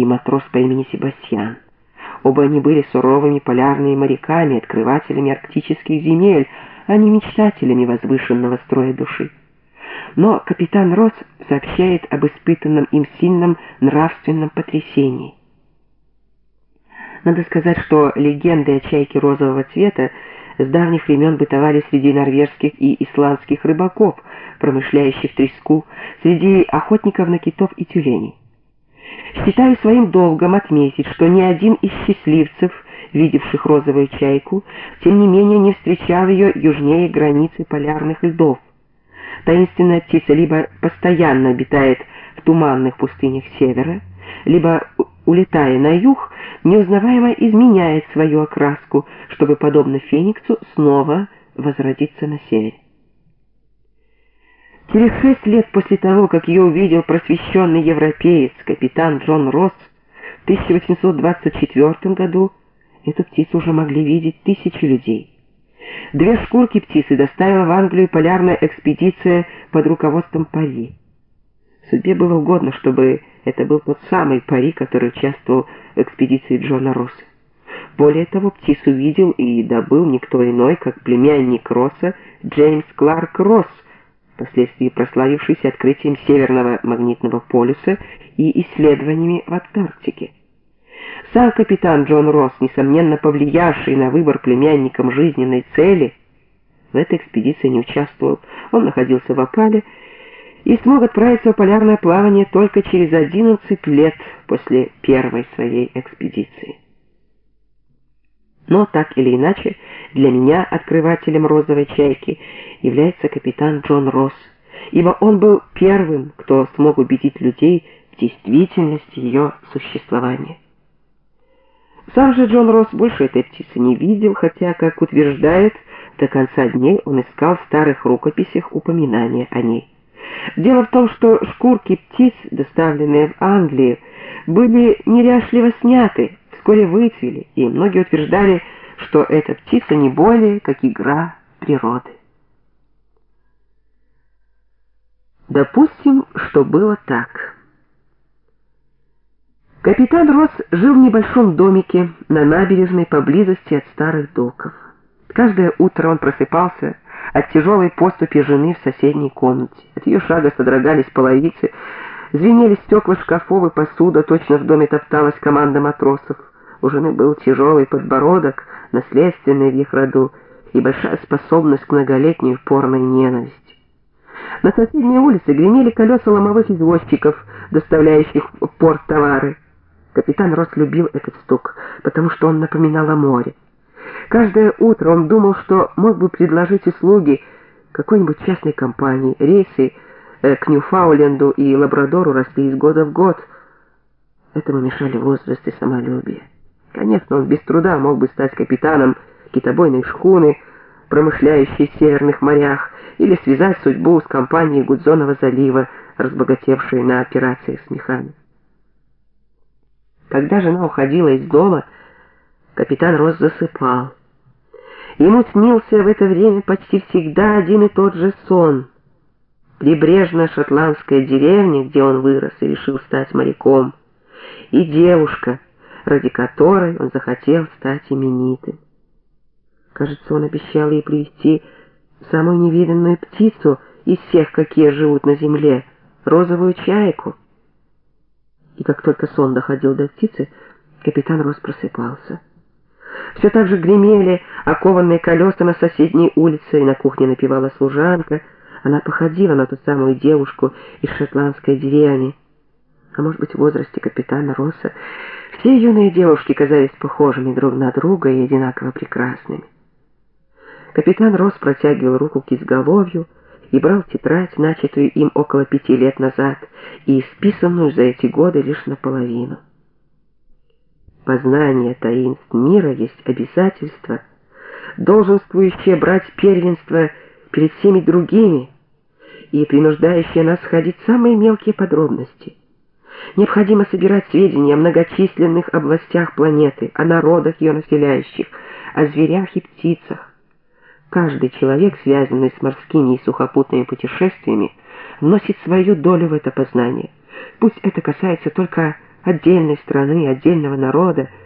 и матрос по имени Себастьян. Оба они были суровыми полярными моряками, открывателями арктических земель, а не мечтателями возвышенного строя души. Но капитан Росс сообщает об испытанном им сильном нравственном потрясении. Надо сказать, что легенды о чайке розового цвета с давних времен бытовали среди норвежских и исландских рыбаков, промышляющих треску, среди охотников на китов и тюленей. Считаю своим долгом отметить, что ни один из счастливцев, видевших розовую чайку, тем не менее не встречал ее южнее границы полярных льдов. Таинственная птица либо постоянно обитает в туманных пустынях севера, либо, улетая на юг, неузнаваемо изменяет свою окраску, чтобы, подобно фениксу, снова возродиться на севере. Через шесть лет после того, как ее увидел просвещенный европеец, капитан Джон Росс, в 1824 году эту птицу уже могли видеть тысячи людей. Две шкурки птицы доставила в Англию полярная экспедиция под руководством Пари. Судьбе было угодно, чтобы это был тот самый Пари, который участвовал в экспедиции Джона Росса. Более того, птицу видел и добыл никто иной, как племянник Росса Джеймс Кларк Росс, впоследствии прославившийся открытием Северного магнитного полюса и исследованиями в Антарктике. Сам капитан Джон Росс, несомненно повлиявший на выбор племянником жизненной цели, в этой экспедиции не участвовал. Он находился в опале и смог отправиться в полярное плавание только через 11 лет после первой своей экспедиции. Но так или иначе, для меня открывателем розовой чайки является капитан Джон Росс, ибо он был первым, кто смог убедить людей в действительности ее существования. Сам же Джон Росс больше этой птицы не видел, хотя, как утверждает, до конца дней он искал в старых рукописях упоминания о ней. Дело в том, что шкурки птиц, доставленные в Англию, были неряшливо сняты, вскоре выцвели, и многие утверждали, что эта птица не более как игра природы. Допустим, что было так. Капитан Росс жил в небольшом домике на набережной поблизости от старых доков. Каждое утро он просыпался от тяжелой поступи жены в соседней комнате. От ее шага содрогались половицы, звенели стекла шкафов и посуда, точно в доме топталась команда матросов. У жены был тяжелый подбородок, наследственный в их роду, и большая способность к многолетней упорной ненависти. На соседней улице гремели колеса ломовых извозчиков, доставляющих в порт товары. Капитан Рос любил этот стук, потому что он напоминал о море. Каждое утро он думал, что мог бы предложить услуги какой-нибудь частной компании. Рейсы э, к Ньюфауленду и Лабрадору росли из года в год. Этому мешали возраст и самолюбие. Конечно, он без труда мог бы стать капитаном китобойной шхуны, промышляющей в северных морях, или связать судьбу с компанией Гудзонова залива, разбогатевшей на операциях с мехами. Когда жена уходила из дома, капитан Рос засыпал. Ему снился в это время почти всегда один и тот же сон. Прибрежная шотландская деревня, где он вырос и решил стать моряком, и девушка, ради которой он захотел стать именитым. Кажется, он обещал ей привести самую невиданную птицу из всех, какие живут на земле, розовую чайку. И как только сон доходил до птицы, капитан Рос просыпался. Все так же гремели окованные колеса на соседней улице, и на кухне напевала служанка. Она походила на ту самую девушку из шотландской деревни. А может быть, в возрасте капитана Росса все юные девушки казались похожими друг на друга и одинаково прекрасными. Капитан Росс протягивал руку к изголовью и брал тетрадь, начатую им около пяти лет назад и исписанную за эти годы лишь наполовину. Познание таинств мира есть обязательство, долженствующее брать первенство перед всеми другими и принуждающее нас сходить в самые мелкие подробности. Необходимо собирать сведения о многочисленных областях планеты, о народах ее населяющих, о зверях и птицах. Каждый человек, связанный с морскими и сухопутными путешествиями, вносит свою долю в это познание. Пусть это касается только отдельной страны, отдельного народа,